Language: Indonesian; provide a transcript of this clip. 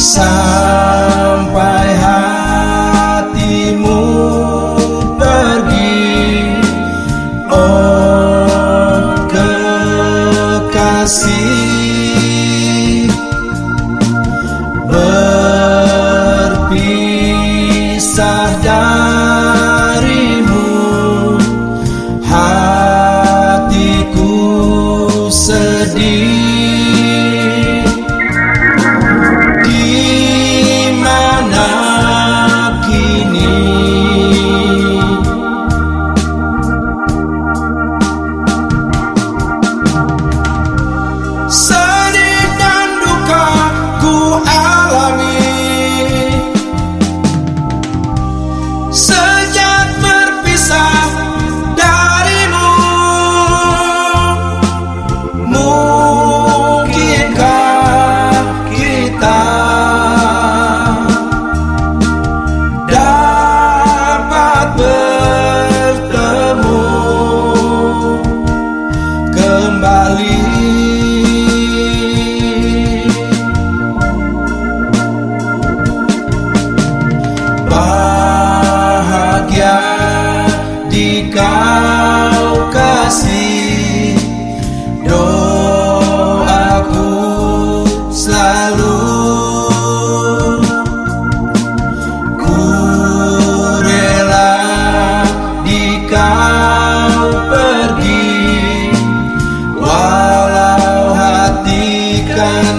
sampai hatimu pergi. Oh kekasih ali plan.